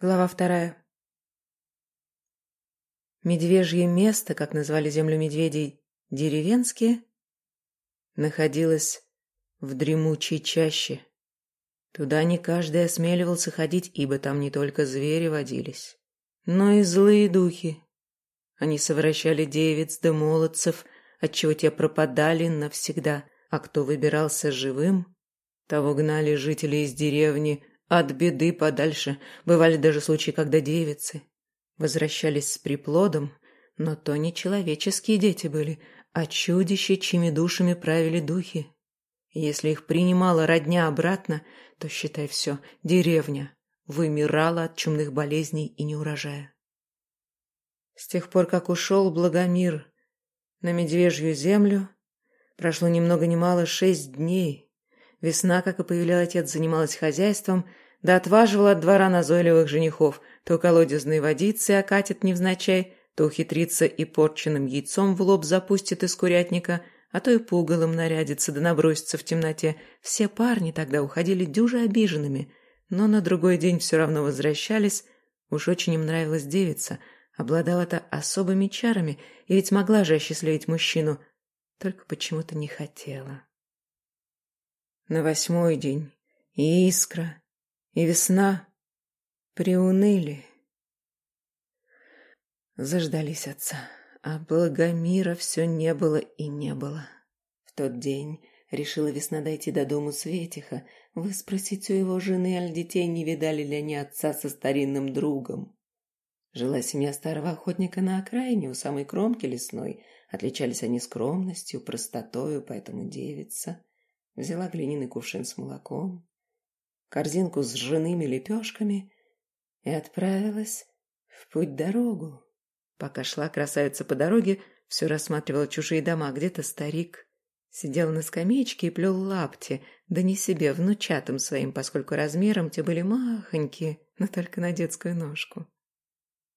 Глава вторая. Медвежье место, как назвали землю медведей, деревенские, находилось в дремучей чаще. Туда не каждый осмеливался ходить, ибо там не только звери водились, но и злые духи. Они совращали девиц да молодцев, отчего те пропадали навсегда, а кто выбирался живым, того гнали жители из деревни от беды подальше. Бывали даже случаи, когда девицы возвращались с приплодом, но то не человеческие дети были, а чудища, чьими душами правили духи. Если их принимала родня обратно, то, считай все, деревня вымирала от чумных болезней и неурожая. С тех пор, как ушел Благомир на Медвежью землю, прошло ни много ни мало шесть дней, Весна, как и повелел отец, занималась хозяйством, да отваживала от двора назойливых женихов, то колодезной водицы окатит невзначай, то ухитрится и порченным яйцом в лоб запустит из курятника, а то и пугалом нарядится да набросится в темноте. Все парни тогда уходили дюже обиженными, но на другой день все равно возвращались. Уж очень им нравилась девица, обладала-то особыми чарами, и ведь могла же осчастливить мужчину, только почему-то не хотела. На восьмой день и искра, и весна приуныли. Заждались отца, а Благомира все не было и не было. В тот день решила весна дойти до дому Светиха, выспросить у его жены, аль детей не видали ли они отца со старинным другом. Жила семья старого охотника на окраине, у самой кромки лесной. Отличались они скромностью, простотою, поэтому девица взяла глиняный кувшин с молоком, корзинку с ржаными лепешками и отправилась в путь-дорогу. Пока шла красавица по дороге, все рассматривала чужие дома, где-то старик сидел на скамеечке и плел лапти, да не себе, внучатым своим, поскольку размером те были махонькие, но только на детскую ножку.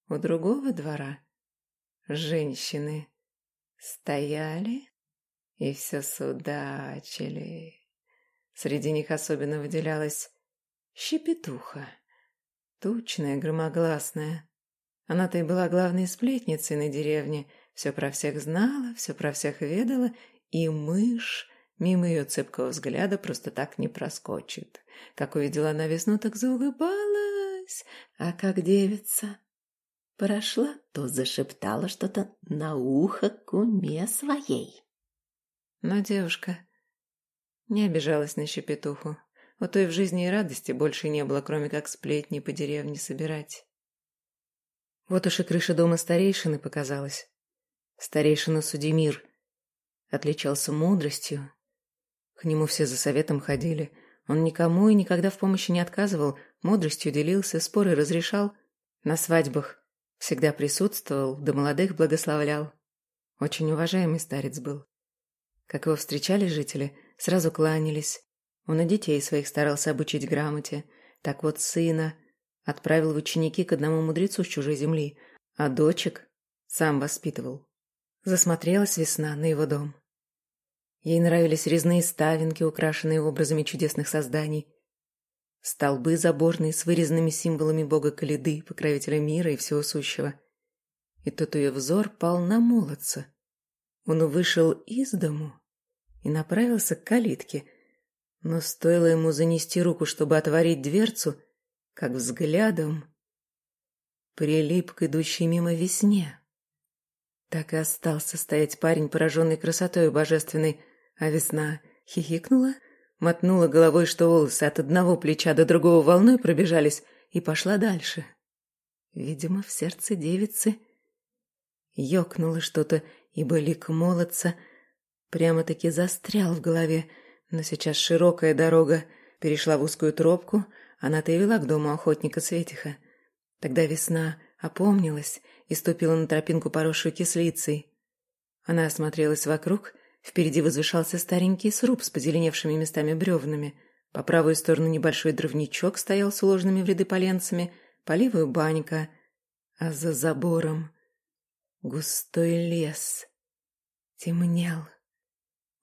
У другого двора женщины стояли и все судачили. Среди них особенно выделялась щепетуха, тучная, громогласная. Она-то и была главной сплетницей на деревне, все про всех знала, все про всех ведала, и мышь мимо ее цепкого взгляда просто так не проскочит. Как увидела она весну, так заулыбалась, а как девица прошла, то зашептала что-то на ухо куме своей. Но девушка не обижалась на щепетуху. У той в жизни и радости больше не было, кроме как сплетни по деревне собирать. Вот уж и крыша дома старейшины показалась. Старейшина Судимир отличался мудростью. К нему все за советом ходили. Он никому и никогда в помощи не отказывал, мудростью делился, споры разрешал. На свадьбах всегда присутствовал, да молодых благословлял. Очень уважаемый старец был. Как его встречали жители, сразу кланялись. Он и детей своих старался обучить грамоте. Так вот сына отправил в ученики к одному мудрецу с чужой земли, а дочек сам воспитывал. Засмотрелась весна на его дом. Ей нравились резные ставинки, украшенные образами чудесных созданий, столбы заборные с вырезанными символами бога Калиды, покровителя мира и всего сущего. И тут ее взор пал на молодца. Он вышел из дому и направился к калитке. Но стоило ему занести руку, чтобы отворить дверцу, как взглядом прилип к идущей мимо весне. Так и остался стоять парень, пораженный красотой божественной, а весна хихикнула, мотнула головой, что волосы от одного плеча до другого волной пробежались, и пошла дальше. Видимо, в сердце девицы ёкнуло что-то, ибо лик молодца — Прямо-таки застрял в голове, но сейчас широкая дорога перешла в узкую тропку, она-то и вела к дому охотника Светиха. Тогда весна опомнилась и ступила на тропинку, поросшую кислицей. Она осмотрелась вокруг, впереди возвышался старенький сруб с позеленевшими местами бревнами. По правую сторону небольшой дровничок стоял с уложенными в ряды поленцами, по левую банька, а за забором густой лес темнел.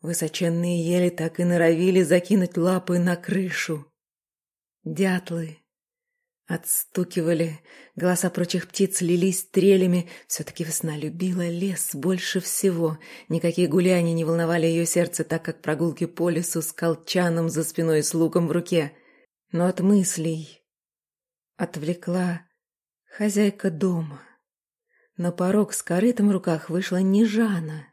Высоченные ели так и норовили закинуть лапы на крышу. Дятлы Отстукивали, голоса прочих птиц лились трелями. Все-таки весна любила лес больше всего. Никакие гуляния не волновали ее сердце, так как прогулки по лесу с колчаном за спиной и с луком в руке. Но от мыслей отвлекла хозяйка дома. На порог с корытом в руках вышла Нежана.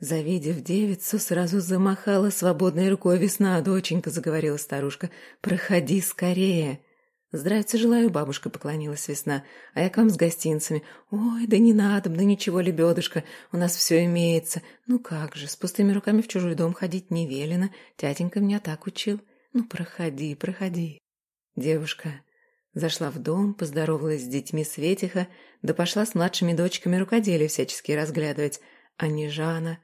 Завидев девицу, сразу замахала свободной рукой. «Весна, доченька», — заговорила старушка, — «проходи скорее». «Здравствуйте, желаю», — бабушка поклонилась весна. «А я к вам с гостинцами». «Ой, да не надо, да ничего, лебедушка, у нас все имеется». «Ну как же, с пустыми руками в чужой дом ходить не велено. Тятенька меня так учил. Ну, проходи, проходи». Девушка зашла в дом, поздоровалась с детьми Светиха, да пошла с младшими дочками рукоделие всячески разглядывать. А Нежана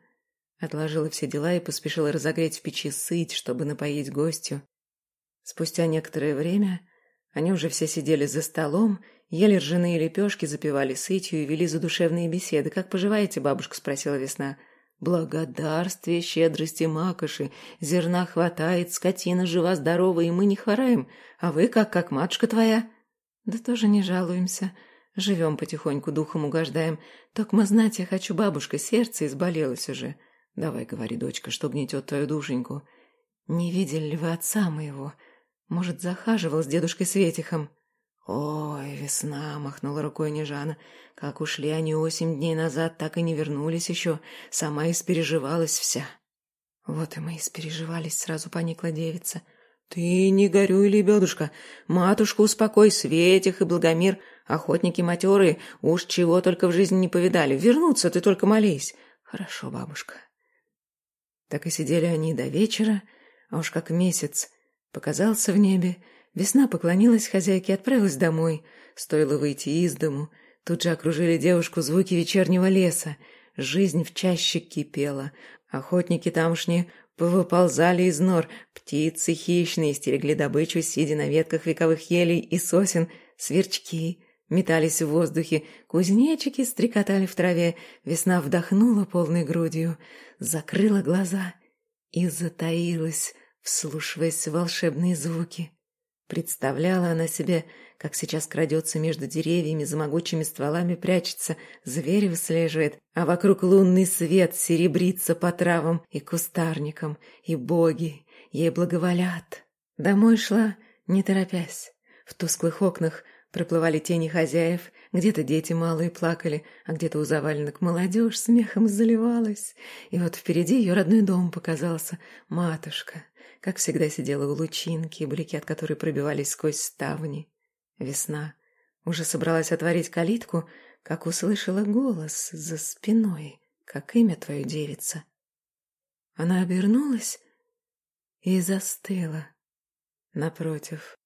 отложила все дела и поспешила разогреть в печи сыть, чтобы напоить гостю. Спустя некоторое время они уже все сидели за столом, ели ржаные лепешки, запивали сытью и вели задушевные беседы. «Как поживаете, бабушка?» – спросила весна. «Благодарствие, щедрости, макоши. Зерна хватает, скотина жива-здорова, и мы не хвораем. А вы как, как матушка твоя?» «Да тоже не жалуемся. Живем потихоньку, духом угождаем. Только мы знать я хочу, бабушка, сердце изболелось уже. Давай, говори, дочка, что гнетет твою душеньку. Не видели ли вы отца моего?» Может, захаживал с дедушкой Светихом? Ой, весна, махнула рукой Нежана. Как ушли они восемь дней назад, так и не вернулись еще. Сама испереживалась вся. Вот и мы испереживались, сразу поникла девица. Ты не горюй, лебедушка. Матушку успокой, Светих и Благомир. Охотники матерые, уж чего только в жизни не повидали. Вернуться ты только молись. Хорошо, бабушка. Так и сидели они до вечера, а уж как месяц Показался в небе. Весна поклонилась хозяйке и отправилась домой. Стоило выйти из дому. Тут же окружили девушку звуки вечернего леса. Жизнь в чаще кипела. Охотники тамошние повыползали из нор. Птицы хищные стерегли добычу, сидя на ветках вековых елей и сосен. Сверчки метались в воздухе. Кузнечики стрекотали в траве. Весна вдохнула полной грудью, закрыла глаза и затаилась вслушиваясь в волшебные звуки. Представляла она себе, как сейчас крадется между деревьями, за могучими стволами прячется, зверь выслеживает, а вокруг лунный свет серебрится по травам и кустарникам, и боги ей благоволят. Домой шла, не торопясь. В тусклых окнах проплывали тени хозяев, где-то дети малые плакали, а где-то у заваленок молодежь смехом заливалась. И вот впереди ее родной дом показался, матушка, как всегда сидела у лучинки, блики от которой пробивались сквозь ставни. Весна. Уже собралась отворить калитку, как услышала голос за спиной, как имя твое девица. Она обернулась и застыла. Напротив.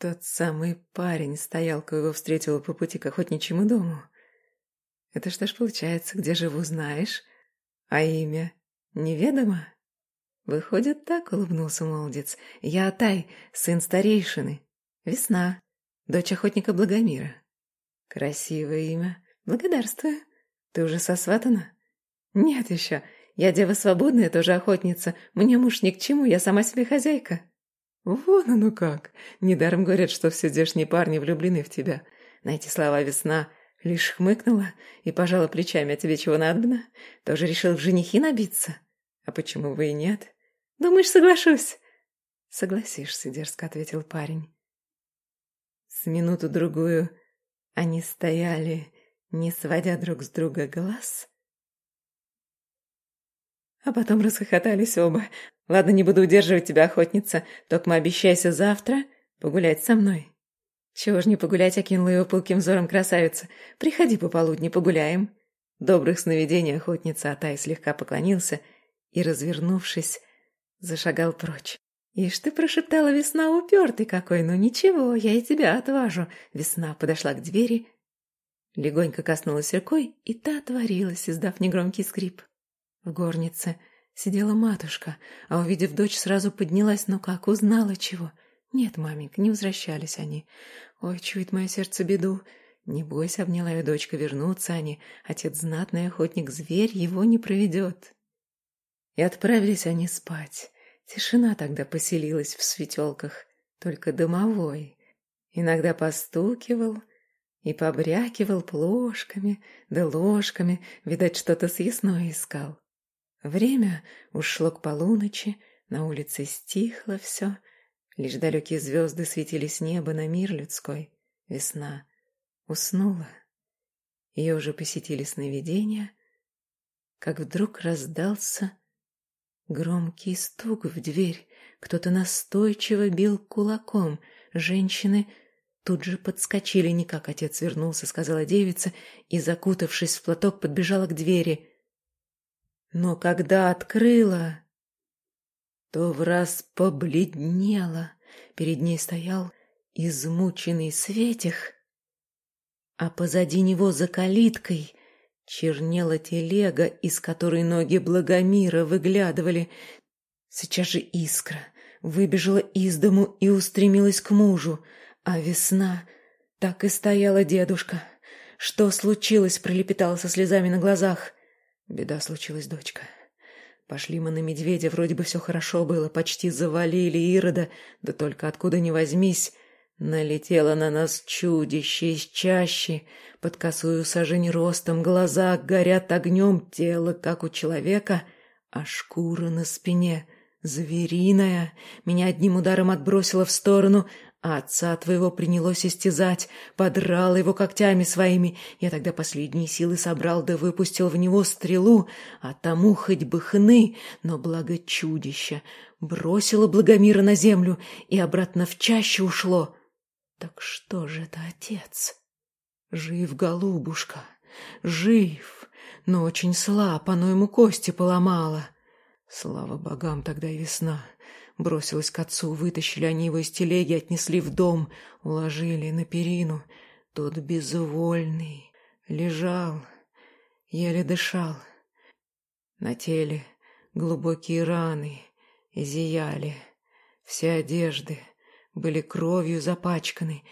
Тот самый парень стоял, кого встретила по пути к охотничьему дому. Это что ж получается, где живу, знаешь? А имя неведомо? «Выходит так», — улыбнулся молодец. «Я Атай, сын старейшины. Весна, дочь охотника Благомира». «Красивое имя. Благодарствую. Ты уже сосватана?» «Нет еще. Я дева свободная, тоже охотница. Мне муж ни к чему, я сама себе хозяйка». «Вон оно как! Недаром говорят, что все здешние парни влюблены в тебя. На эти слова весна лишь хмыкнула и пожала плечами, а тебе чего надобно? Тоже решил в женихи набиться? А почему вы и нет? Думаешь, соглашусь?» «Согласишься», — дерзко ответил парень. С минуту-другую они стояли, не сводя друг с друга глаз, а потом расхохотались оба. «Ладно, не буду удерживать тебя, охотница, только обещайся завтра погулять со мной». «Чего ж не погулять?» — окинула его пылким взором красавица. «Приходи пополудни, погуляем». Добрых сновидений охотница Атай слегка поклонился и, развернувшись, Зашагал прочь. «Ишь ты прошептала, весна упертый какой, ну ничего, я и тебя отважу». Весна подошла к двери, легонько коснулась рукой, и та отворилась, издав негромкий скрип. В горнице сидела матушка, а увидев дочь, сразу поднялась, но как, узнала чего. «Нет, маменька, не возвращались они. Ой, чует мое сердце беду. Не бойся, обняла ее дочка, вернуться они. Отец знатный охотник, зверь его не проведет». И отправились они спать. Тишина тогда поселилась в светелках, только домовой. Иногда постукивал и побрякивал плошками да ложками, видать, что-то съестное искал. Время ушло к полуночи, на улице стихло все, лишь далекие звезды светили с неба на мир людской. Весна уснула. Ее уже посетили сновидения, как вдруг раздался громкий стук в дверь. Кто-то настойчиво бил кулаком. Женщины тут же подскочили. Никак отец вернулся, сказала девица, и, закутавшись в платок, подбежала к двери. Но когда открыла, то в раз побледнела. Перед ней стоял измученный Светих, а позади него за калиткой чернела телега, из которой ноги Благомира выглядывали. Сейчас же искра выбежала из дому и устремилась к мужу, а весна так и стояла дедушка. Что случилось, пролепетала со слезами на глазах. Беда случилась, дочка. Пошли мы на медведя, вроде бы все хорошо было, почти завалили Ирода, да только откуда ни возьмись, налетело на нас чудище из чащи, под косую сажень ростом, глаза горят огнем, тело, как у человека, а шкура на спине звериная. Меня одним ударом отбросило в сторону, а отца твоего принялось истязать, подрал его когтями своими. Я тогда последние силы собрал да выпустил в него стрелу, а тому хоть бы хны, но благо чудище бросило Благомира на землю и обратно в чаще ушло. Так что же это отец? Жив, голубушка, жив, но очень слаб, оно ему кости поломало. Слава богам, тогда и весна. Бросилась к отцу, вытащили они его из телеги, отнесли в дом, уложили на перину. Тот безвольный лежал, еле дышал. На теле глубокие раны зияли, все одежды были кровью запачканы.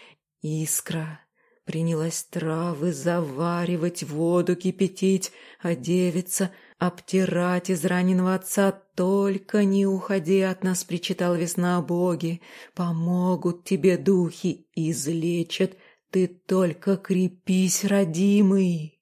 Искра принялась травы заваривать, воду кипятить, а девица — обтирать израненного отца. Только не уходи от нас, причитал весна боги. Помогут тебе духи, излечат. Ты только крепись, родимый.